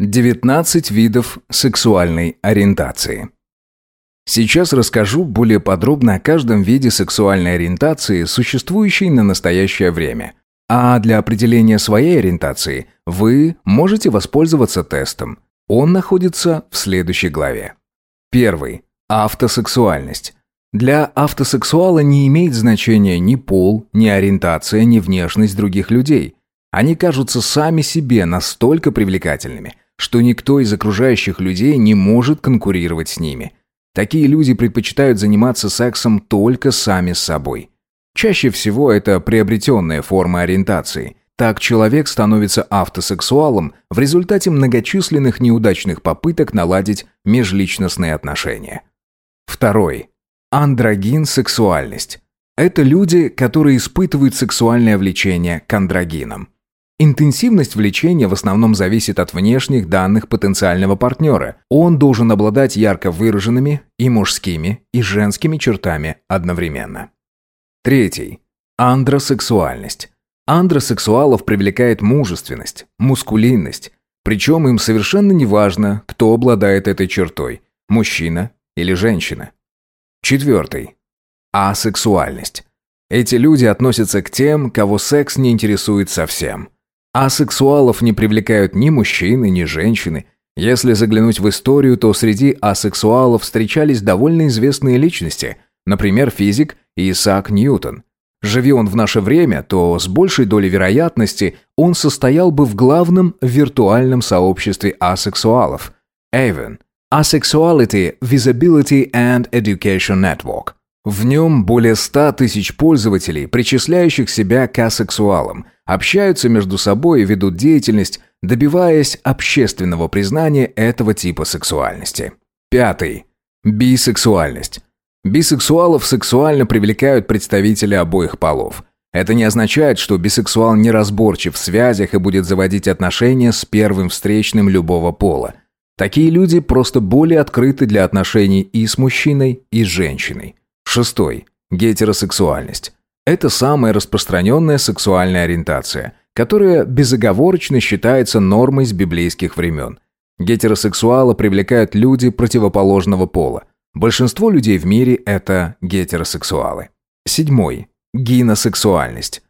19 видов сексуальной ориентации. Сейчас расскажу более подробно о каждом виде сексуальной ориентации, существующей на настоящее время. А для определения своей ориентации вы можете воспользоваться тестом. Он находится в следующей главе. Первый. Автосексуальность. Для автосексуала не имеет значения ни пол, ни ориентация, ни внешность других людей. Они кажутся сами себе настолько привлекательными, что никто из окружающих людей не может конкурировать с ними. Такие люди предпочитают заниматься сексом только сами с собой. Чаще всего это приобретенная форма ориентации. Так человек становится автосексуалом в результате многочисленных неудачных попыток наладить межличностные отношения. Второй. Андрогин-сексуальность. Это люди, которые испытывают сексуальное влечение к андрогинам. Интенсивность влечения в основном зависит от внешних данных потенциального партнера. Он должен обладать ярко выраженными и мужскими, и женскими чертами одновременно. Третий. Андросексуальность. Андросексуалов привлекает мужественность, мускулинность. Причем им совершенно не важно, кто обладает этой чертой – мужчина или женщина. Четвертый. Асексуальность. Эти люди относятся к тем, кого секс не интересует совсем. Асексуалов не привлекают ни мужчины, ни женщины. Если заглянуть в историю, то среди асексуалов встречались довольно известные личности, например, физик Исаак Ньютон. Живи он в наше время, то с большей долей вероятности он состоял бы в главном виртуальном сообществе асексуалов – Avon – Asexuality, Visibility and Education Network. В нем более 100 тысяч пользователей, причисляющих себя к асексуалам, общаются между собой и ведут деятельность, добиваясь общественного признания этого типа сексуальности. Пятый. Бисексуальность. Бисексуалов сексуально привлекают представители обоих полов. Это не означает, что бисексуал неразборчив в связях и будет заводить отношения с первым встречным любого пола. Такие люди просто более открыты для отношений и с мужчиной, и с женщиной. Шестой. Гетеросексуальность. Это самая распространенная сексуальная ориентация, которая безоговорочно считается нормой с библейских времен. Гетеросексуала привлекают люди противоположного пола. Большинство людей в мире – это гетеросексуалы. Седьмой. Гиносексуальность.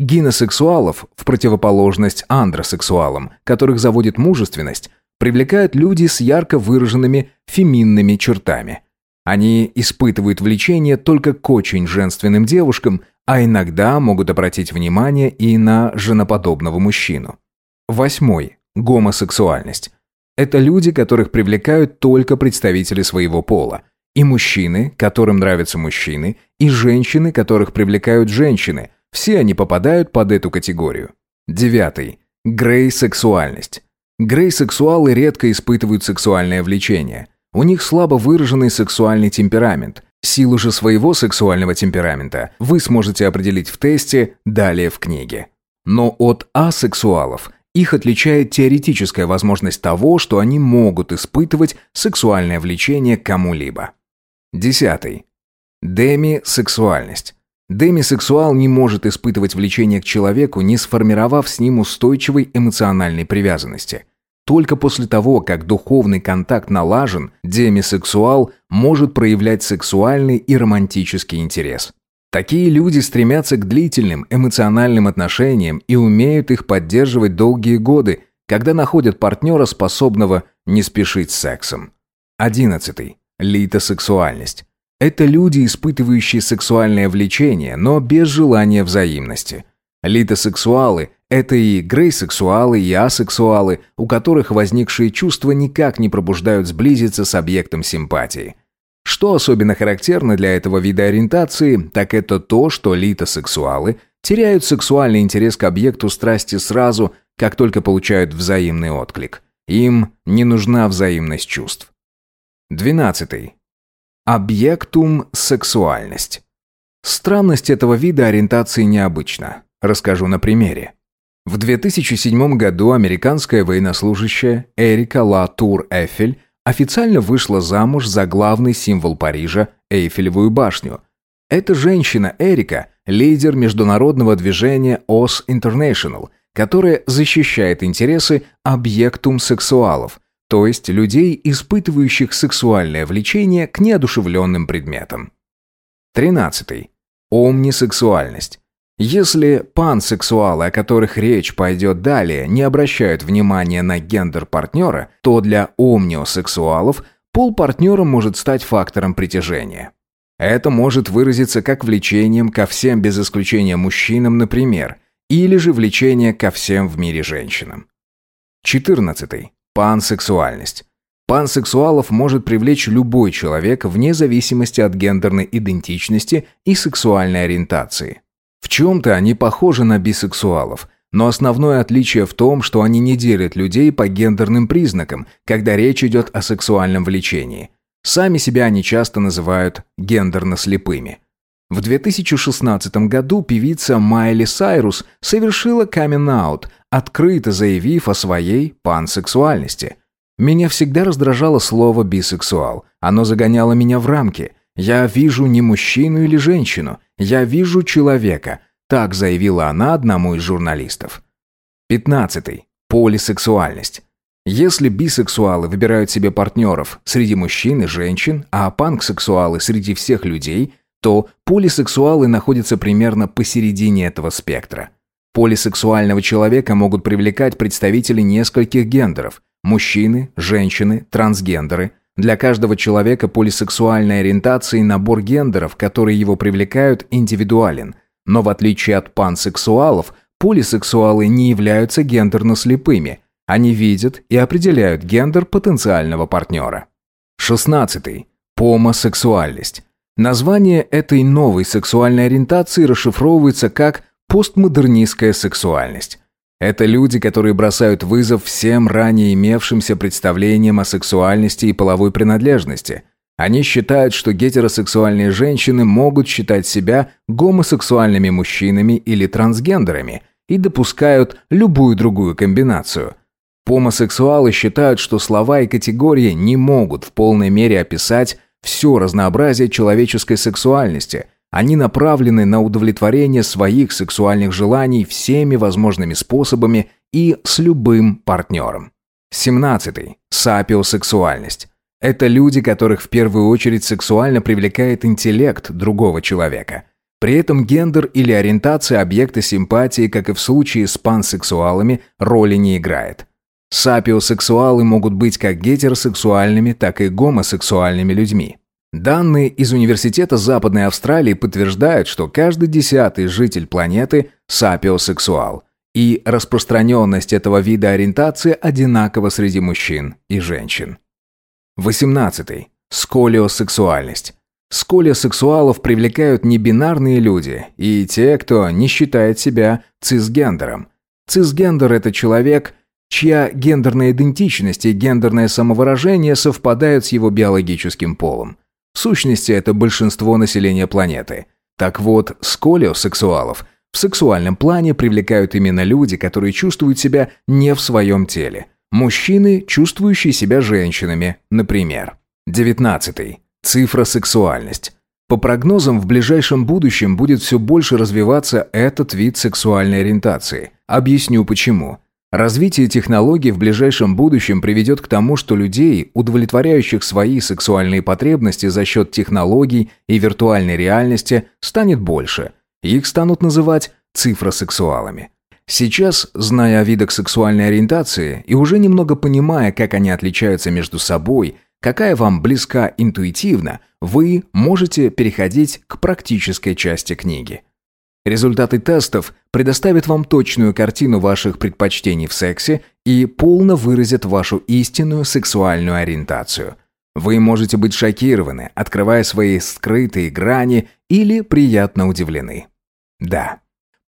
Гиносексуалов, в противоположность андросексуалам, которых заводит мужественность, привлекают люди с ярко выраженными феминными чертами. Они испытывают влечение только к очень женственным девушкам, а иногда могут обратить внимание и на женоподобного мужчину. Восьмой. Гомосексуальность. Это люди, которых привлекают только представители своего пола. И мужчины, которым нравятся мужчины, и женщины, которых привлекают женщины. Все они попадают под эту категорию. Девятый. Грей-сексуальность. Грей-сексуалы редко испытывают сексуальное влечение. У них слабо выраженный сексуальный темперамент. Силу же своего сексуального темперамента вы сможете определить в тесте, далее в книге. Но от асексуалов их отличает теоретическая возможность того, что они могут испытывать сексуальное влечение к кому-либо. Десятый. Демисексуальность. Демисексуал не может испытывать влечение к человеку, не сформировав с ним устойчивой эмоциональной привязанности. Только после того, как духовный контакт налажен, демисексуал может проявлять сексуальный и романтический интерес. Такие люди стремятся к длительным эмоциональным отношениям и умеют их поддерживать долгие годы, когда находят партнера, способного не спешить с сексом. Одиннадцатый. Литосексуальность. Это люди, испытывающие сексуальное влечение, но без желания взаимности. Литосексуалы – это и грейсексуалы, и асексуалы, у которых возникшие чувства никак не пробуждают сблизиться с объектом симпатии. Что особенно характерно для этого вида ориентации, так это то, что литосексуалы теряют сексуальный интерес к объекту страсти сразу, как только получают взаимный отклик. Им не нужна взаимность чувств. Двенадцатый. Объектум сексуальность. Странность этого вида ориентации необычна. Расскажу на примере. В 2007 году американская военнослужащая Эрика Ла Тур Эфель официально вышла замуж за главный символ Парижа – Эйфелевую башню. Эта женщина Эрика – лидер международного движения OS International, которая защищает интересы объектум сексуалов, то есть людей, испытывающих сексуальное влечение к неодушевленным предметам. 13. Омнисексуальность. Если пансексуалы, о которых речь пойдет далее, не обращают внимания на гендер партнера, то для омниосексуалов пол партнера может стать фактором притяжения. Это может выразиться как влечением ко всем без исключения мужчинам, например, или же влечение ко всем в мире женщинам. 14. Пансексуальность. Пансексуалов может привлечь любой человек вне зависимости от гендерной идентичности и сексуальной ориентации. В чем-то они похожи на бисексуалов, но основное отличие в том, что они не делят людей по гендерным признакам, когда речь идет о сексуальном влечении. Сами себя они часто называют гендерно слепыми. В 2016 году певица Майли Сайрус совершила камин-аут, открыто заявив о своей пансексуальности. Меня всегда раздражало слово «бисексуал». Оно загоняло меня в рамки. Я вижу не мужчину или женщину, я вижу человека. Так заявила она одному из журналистов. 15. Полисексуальность. Если бисексуалы выбирают себе партнеров среди мужчин и женщин, а панксексуалы среди всех людей, то полисексуалы находятся примерно посередине этого спектра. Полисексуального человека могут привлекать представители нескольких гендеров – мужчины, женщины, трансгендеры. Для каждого человека полисексуальной ориентации набор гендеров, которые его привлекают, индивидуален. Но в отличие от пансексуалов, полисексуалы не являются гендерно слепыми – они видят и определяют гендер потенциального партнера. 16. Помосексуальность. Название этой новой сексуальной ориентации расшифровывается как постмодернистская сексуальность. Это люди, которые бросают вызов всем ранее имевшимся представлениям о сексуальности и половой принадлежности. Они считают, что гетеросексуальные женщины могут считать себя гомосексуальными мужчинами или трансгендерами и допускают любую другую комбинацию – Помосексуалы считают, что слова и категории не могут в полной мере описать все разнообразие человеческой сексуальности. Они направлены на удовлетворение своих сексуальных желаний всеми возможными способами и с любым партнером. 17. Сапиосексуальность. Это люди, которых в первую очередь сексуально привлекает интеллект другого человека. При этом гендер или ориентация объекта симпатии, как и в случае с пансексуалами, роли не играет. Сапиосексуалы могут быть как гетеросексуальными, так и гомосексуальными людьми. Данные из Университета Западной Австралии подтверждают, что каждый десятый житель планеты – сапиосексуал, и распространенность этого вида ориентации одинакова среди мужчин и женщин. 18. Сколиосексуальность. Сколиосексуалов привлекают небинарные люди и те, кто не считает себя цисгендером. Цисгендер – это человек, чья гендерная идентичность и гендерное самовыражение совпадают с его биологическим полом. Сущности, это большинство населения планеты. Так вот, сколиосексуалов в сексуальном плане привлекают именно люди, которые чувствуют себя не в своем теле. Мужчины, чувствующие себя женщинами, например. 19. Цифросексуальность. По прогнозам, в ближайшем будущем будет все больше развиваться этот вид сексуальной ориентации. Объясню почему. Развитие технологий в ближайшем будущем приведет к тому, что людей, удовлетворяющих свои сексуальные потребности за счет технологий и виртуальной реальности, станет больше. Их станут называть цифросексуалами. Сейчас, зная о видах сексуальной ориентации и уже немного понимая, как они отличаются между собой, какая вам близка интуитивно, вы можете переходить к практической части книги. Результаты тестов предоставят вам точную картину ваших предпочтений в сексе и полно выразят вашу истинную сексуальную ориентацию. Вы можете быть шокированы, открывая свои скрытые грани или приятно удивлены. Да,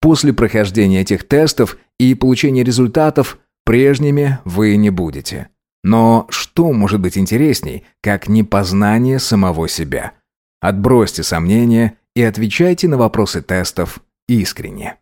после прохождения этих тестов и получения результатов прежними вы не будете. Но что может быть интересней, как непознание самого себя? Отбросьте сомнения и отвечайте на вопросы тестов искренне.